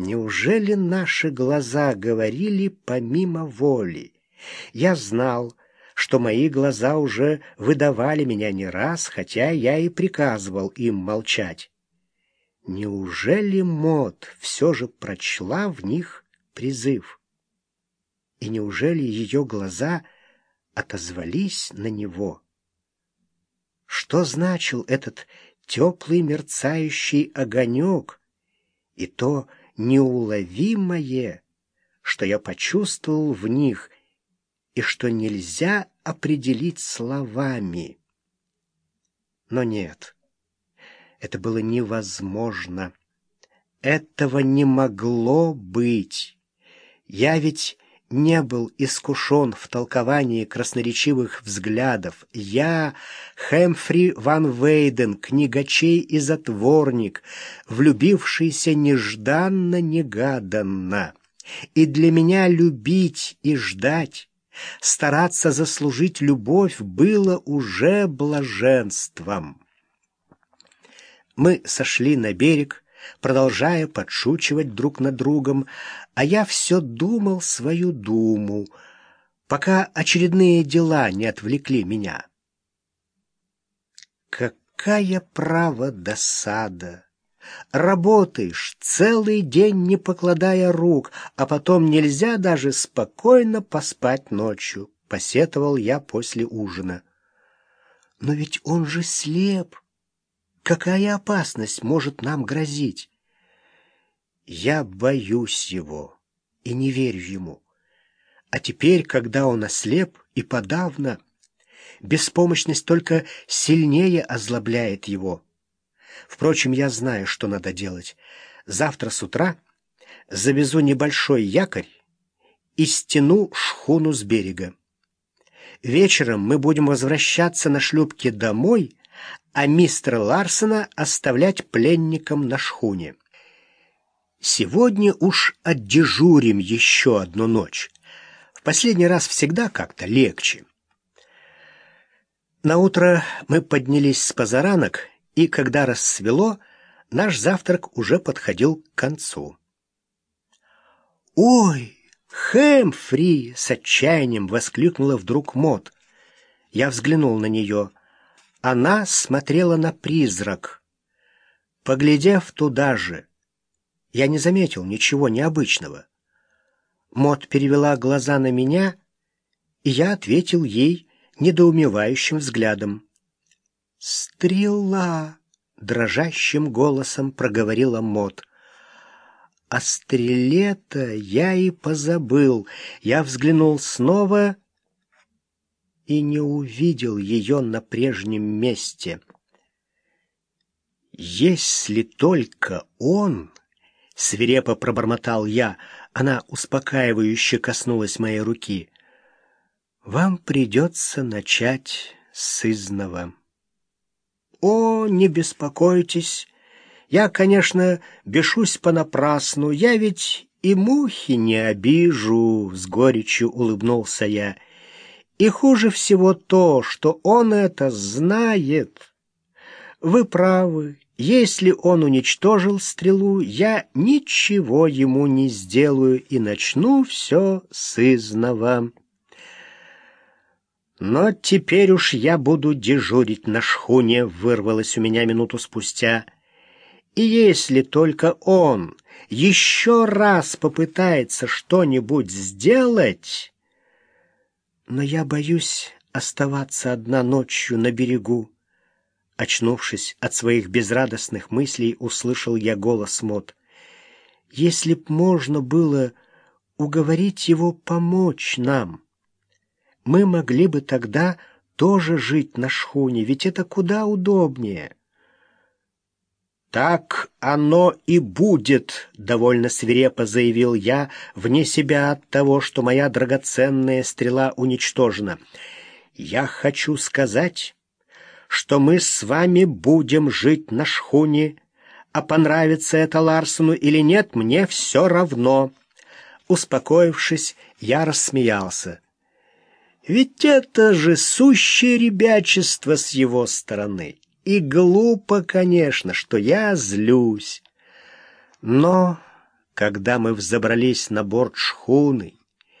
Неужели наши глаза говорили помимо воли? Я знал, что мои глаза уже выдавали меня не раз, хотя я и приказывал им молчать. Неужели Мот все же прочла в них призыв? И неужели ее глаза отозвались на него? Что значил этот теплый мерцающий огонек и то неуловимое, что я почувствовал в них и что нельзя определить словами? Но нет, это было невозможно. Этого не могло быть. Я ведь не был искушен в толковании красноречивых взглядов. Я, Хэмфри Ван Вейден, книгачей и затворник, влюбившийся нежданно-негаданно. И для меня любить и ждать, стараться заслужить любовь было уже блаженством. Мы сошли на берег, продолжая подшучивать друг над другом, а я все думал свою думу, пока очередные дела не отвлекли меня. Какая право досада! Работаешь целый день, не покладая рук, а потом нельзя даже спокойно поспать ночью, — посетовал я после ужина. Но ведь он же слеп. Какая опасность может нам грозить? Я боюсь его и не верю ему. А теперь, когда он ослеп и подавно, беспомощность только сильнее озлобляет его. Впрочем, я знаю, что надо делать. Завтра с утра завезу небольшой якорь и стяну шхуну с берега. Вечером мы будем возвращаться на шлюпке домой, а мистера Ларсона оставлять пленником на шхуне. Сегодня уж отдежурим еще одну ночь. В последний раз всегда как-то легче. На утро мы поднялись с позаранок, и когда рассвело, наш завтрак уже подходил к концу. «Ой, Хэмфри!» — с отчаянием воскликнула вдруг Мот. Я взглянул на нее. Она смотрела на призрак. Поглядев туда же, я не заметил ничего необычного. Мот перевела глаза на меня, и я ответил ей недоумевающим взглядом. «Стрела!» — дрожащим голосом проговорила Мот. О стреле-то я и позабыл. Я взглянул снова и не увидел ее на прежнем месте. Если только он Свирепо пробормотал я. Она успокаивающе коснулась моей руки. «Вам придется начать с изного». «О, не беспокойтесь. Я, конечно, бешусь понапрасну. Я ведь и мухи не обижу», — с горечью улыбнулся я. «И хуже всего то, что он это знает. Вы правы, если он уничтожил стрелу, я ничего ему не сделаю и начну все с изного. Но теперь уж я буду дежурить на шхуне, вырвалось у меня минуту спустя. И если только он еще раз попытается что-нибудь сделать... Но я боюсь оставаться одна ночью на берегу. Очнувшись от своих безрадостных мыслей, услышал я голос Мот. «Если б можно было уговорить его помочь нам, мы могли бы тогда тоже жить на шхуне, ведь это куда удобнее». «Так оно и будет», — довольно свирепо заявил я, вне себя от того, что моя драгоценная стрела уничтожена. «Я хочу сказать, что мы с вами будем жить на шхуне, а понравится это Ларсону или нет, мне все равно. Успокоившись, я рассмеялся. Ведь это же сущее ребячество с его стороны. И глупо, конечно, что я злюсь. Но Когда мы взобрались на борт шхуны,